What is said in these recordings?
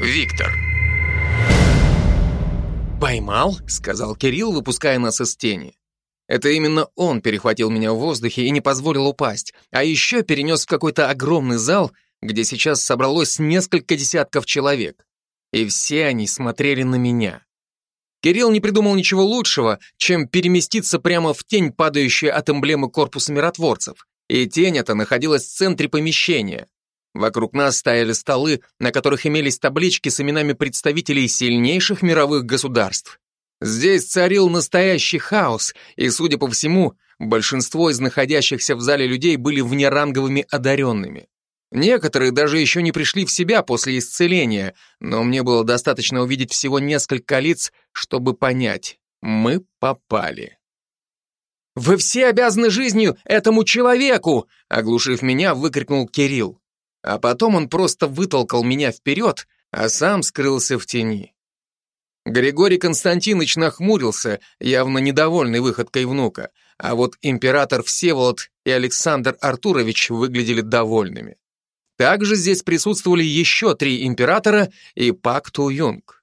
Виктор. «Поймал?» — сказал Кирилл, выпуская нас из тени. Это именно он перехватил меня в воздухе и не позволил упасть, а еще перенес в какой-то огромный зал, где сейчас собралось несколько десятков человек. И все они смотрели на меня. Кирилл не придумал ничего лучшего, чем переместиться прямо в тень, падающую от эмблемы корпуса миротворцев. И тень эта находилась в центре помещения. Вокруг нас стояли столы, на которых имелись таблички с именами представителей сильнейших мировых государств. Здесь царил настоящий хаос, и, судя по всему, большинство из находящихся в зале людей были внеранговыми одаренными. Некоторые даже еще не пришли в себя после исцеления, но мне было достаточно увидеть всего несколько лиц, чтобы понять, мы попали. «Вы все обязаны жизнью этому человеку!» оглушив меня, выкрикнул Кирилл. А потом он просто вытолкал меня вперед, а сам скрылся в тени. Григорий Константинович нахмурился, явно недовольный выходкой внука, а вот император Всеволод и Александр Артурович выглядели довольными. Также здесь присутствовали еще три императора и Пак Ту Юнг.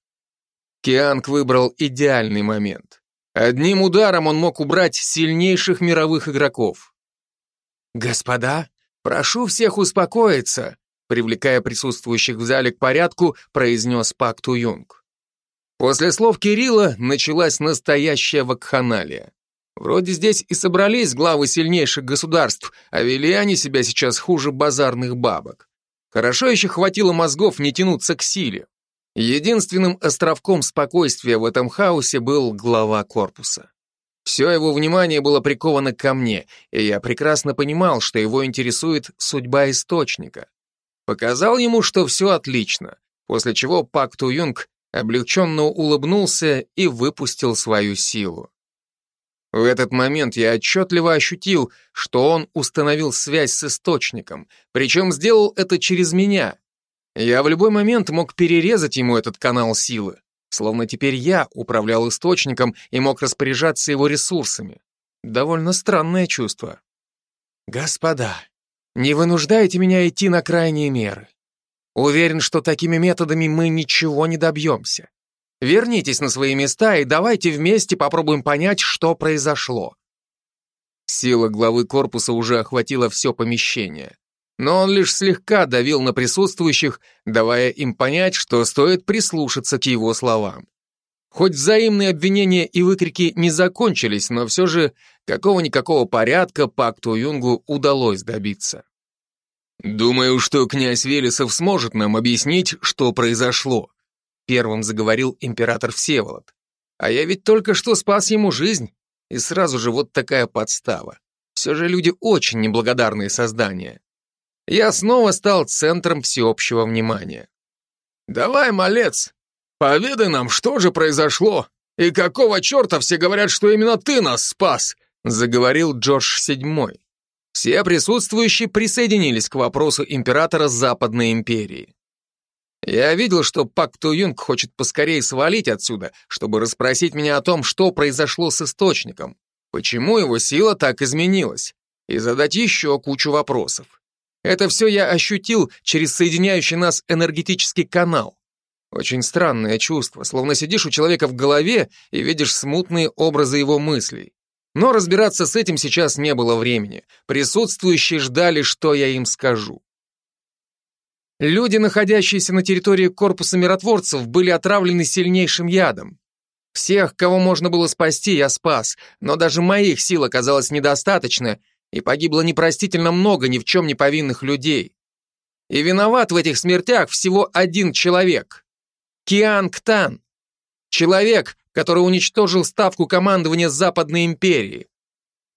Кианг выбрал идеальный момент. Одним ударом он мог убрать сильнейших мировых игроков. «Господа, прошу всех успокоиться», привлекая присутствующих в зале к порядку, произнес Пак Ту Юнг. После слов Кирилла началась настоящая вакханалия. Вроде здесь и собрались главы сильнейших государств, а вели они себя сейчас хуже базарных бабок. Хорошо еще хватило мозгов не тянуться к силе. Единственным островком спокойствия в этом хаосе был глава корпуса. Все его внимание было приковано ко мне, и я прекрасно понимал, что его интересует судьба источника. Показал ему, что все отлично, после чего Пак Ту Юнг облегченно улыбнулся и выпустил свою силу. В этот момент я отчетливо ощутил, что он установил связь с источником, причем сделал это через меня. Я в любой момент мог перерезать ему этот канал силы, словно теперь я управлял источником и мог распоряжаться его ресурсами. Довольно странное чувство. Господа, не вынуждайте меня идти на крайние меры. Уверен, что такими методами мы ничего не добьемся. Вернитесь на свои места и давайте вместе попробуем понять, что произошло. Сила главы корпуса уже охватила все помещение. Но он лишь слегка давил на присутствующих, давая им понять, что стоит прислушаться к его словам. Хоть взаимные обвинения и выкрики не закончились, но все же какого-никакого порядка пакту Юнгу удалось добиться. «Думаю, что князь Велесов сможет нам объяснить, что произошло», Первым заговорил император Всеволод. А я ведь только что спас ему жизнь. И сразу же вот такая подстава. Все же люди очень неблагодарные создания. Я снова стал центром всеобщего внимания. «Давай, малец, поведай нам, что же произошло, и какого черта все говорят, что именно ты нас спас», заговорил Джордж VII. Все присутствующие присоединились к вопросу императора Западной империи. Я видел, что Пак Ту Юнг хочет поскорее свалить отсюда, чтобы расспросить меня о том, что произошло с источником, почему его сила так изменилась, и задать еще кучу вопросов. Это все я ощутил через соединяющий нас энергетический канал. Очень странное чувство, словно сидишь у человека в голове и видишь смутные образы его мыслей. Но разбираться с этим сейчас не было времени. Присутствующие ждали, что я им скажу. Люди, находящиеся на территории корпуса миротворцев, были отравлены сильнейшим ядом. Всех, кого можно было спасти, я спас, но даже моих сил оказалось недостаточно, и погибло непростительно много ни в чем не повинных людей. И виноват в этих смертях всего один человек. Киан Ктан. Человек, который уничтожил ставку командования Западной империи.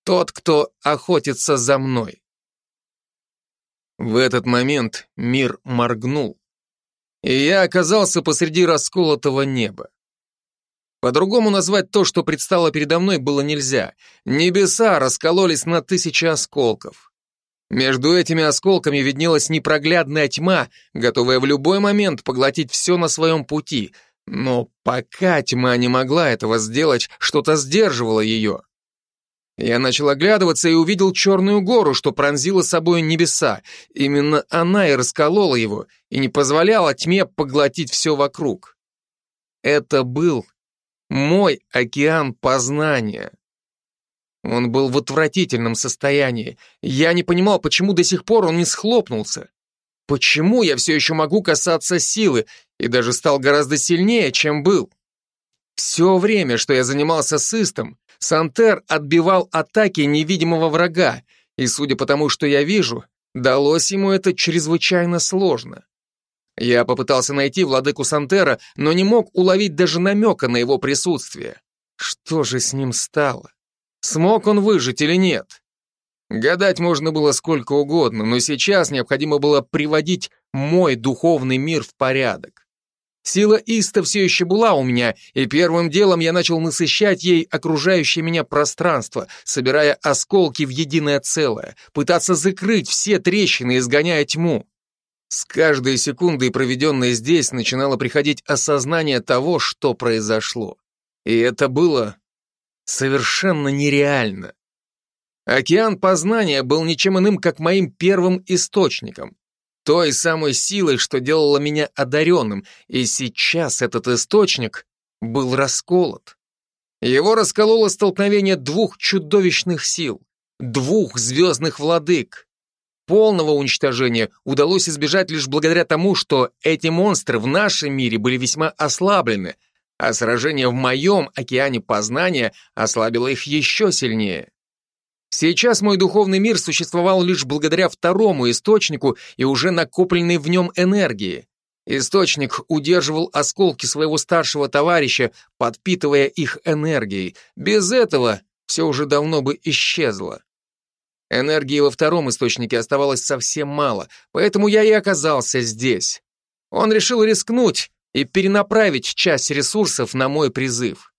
Тот, кто охотится за мной. В этот момент мир моргнул, и я оказался посреди расколотого неба. По-другому назвать то, что предстало передо мной, было нельзя. Небеса раскололись на тысячи осколков. Между этими осколками виднелась непроглядная тьма, готовая в любой момент поглотить все на своем пути. Но пока тьма не могла этого сделать, что-то сдерживало ее. Я начал оглядываться и увидел черную гору, что пронзила собой небеса. Именно она и расколола его, и не позволяла тьме поглотить все вокруг. Это был мой океан познания. Он был в отвратительном состоянии. Я не понимал, почему до сих пор он не схлопнулся. Почему я все еще могу касаться силы и даже стал гораздо сильнее, чем был? Все время, что я занимался с Истом, Сантер отбивал атаки невидимого врага, и, судя по тому, что я вижу, далось ему это чрезвычайно сложно. Я попытался найти владыку Сантера, но не мог уловить даже намека на его присутствие. Что же с ним стало? Смог он выжить или нет? Гадать можно было сколько угодно, но сейчас необходимо было приводить мой духовный мир в порядок. Сила Иста все еще была у меня, и первым делом я начал насыщать ей окружающее меня пространство, собирая осколки в единое целое, пытаться закрыть все трещины, изгоняя тьму. С каждой секундой, проведенной здесь, начинало приходить осознание того, что произошло. И это было совершенно нереально. Океан познания был ничем иным, как моим первым источником, той самой силой, что делала меня одаренным, и сейчас этот источник был расколот. Его раскололо столкновение двух чудовищных сил, двух звездных владык. Полного уничтожения удалось избежать лишь благодаря тому, что эти монстры в нашем мире были весьма ослаблены, а сражение в моем океане познания ослабило их еще сильнее. Сейчас мой духовный мир существовал лишь благодаря второму источнику и уже накопленной в нем энергии. Источник удерживал осколки своего старшего товарища, подпитывая их энергией. Без этого все уже давно бы исчезло. Энергии во втором источнике оставалось совсем мало, поэтому я и оказался здесь. Он решил рискнуть и перенаправить часть ресурсов на мой призыв.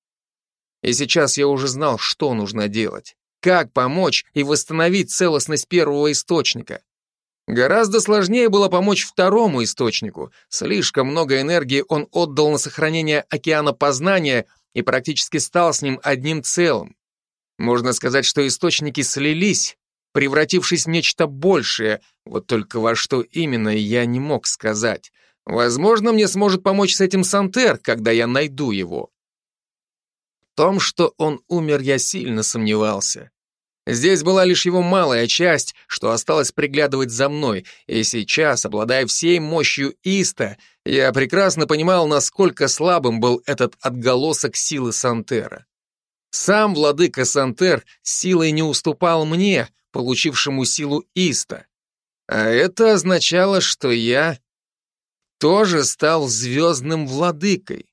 И сейчас я уже знал, что нужно делать, как помочь и восстановить целостность первого источника. Гораздо сложнее было помочь второму источнику. Слишком много энергии он отдал на сохранение океана познания и практически стал с ним одним целым. Можно сказать, что источники слились, превратившись в нечто большее, вот только во что именно я не мог сказать. Возможно, мне сможет помочь с этим Сантер, когда я найду его. В том, что он умер, я сильно сомневался. Здесь была лишь его малая часть, что осталось приглядывать за мной, и сейчас, обладая всей мощью Иста, я прекрасно понимал, насколько слабым был этот отголосок силы Сантера. Сам владыка Сантер силой не уступал мне, получившему силу Иста. А это означало, что я тоже стал звездным владыкой.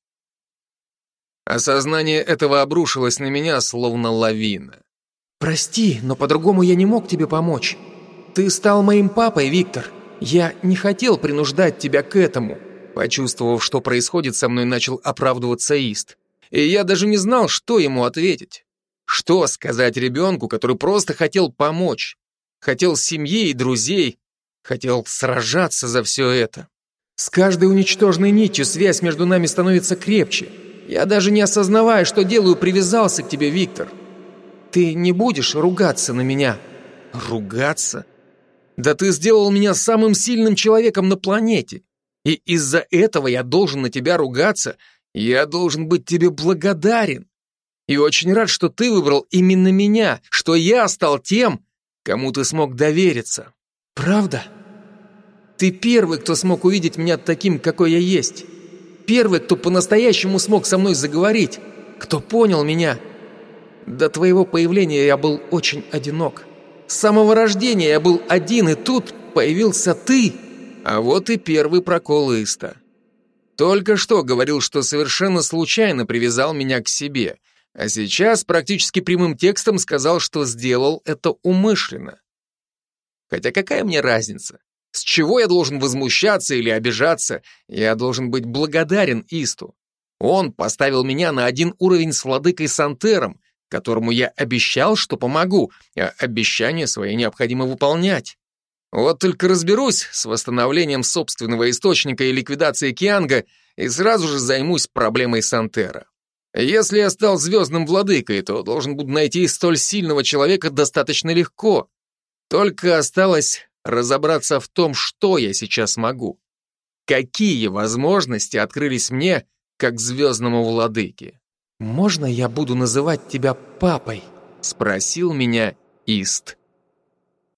Осознание этого обрушилось на меня, словно лавина. «Прости, но по-другому я не мог тебе помочь. Ты стал моим папой, Виктор. Я не хотел принуждать тебя к этому». Почувствовав, что происходит, со мной начал оправдываться Ист. И я даже не знал, что ему ответить. Что сказать ребенку, который просто хотел помочь? Хотел семьи и друзей, хотел сражаться за все это. С каждой уничтоженной нитью связь между нами становится крепче. Я даже не осознавая, что делаю, привязался к тебе, Виктор. Ты не будешь ругаться на меня. Ругаться? Да ты сделал меня самым сильным человеком на планете. И из-за этого я должен на тебя ругаться. Я должен быть тебе благодарен. И очень рад, что ты выбрал именно меня, что я стал тем, кому ты смог довериться. Правда? Ты первый, кто смог увидеть меня таким, какой я есть. Первый, кто по-настоящему смог со мной заговорить, кто понял меня. До твоего появления я был очень одинок. С самого рождения я был один, и тут появился ты. А вот и первый прокол Иста. Только что говорил, что совершенно случайно привязал меня к себе, а сейчас практически прямым текстом сказал, что сделал это умышленно. Хотя какая мне разница? С чего я должен возмущаться или обижаться? Я должен быть благодарен Исту. Он поставил меня на один уровень с владыкой Сантером, которому я обещал, что помогу, а обещания свои необходимо выполнять. Вот только разберусь с восстановлением собственного источника и ликвидацией Кианга и сразу же займусь проблемой Сантера. Если я стал звездным владыкой, то должен буду найти столь сильного человека достаточно легко. Только осталось разобраться в том, что я сейчас могу. Какие возможности открылись мне, как звездному владыке? «Можно я буду называть тебя папой?» — спросил меня Ист.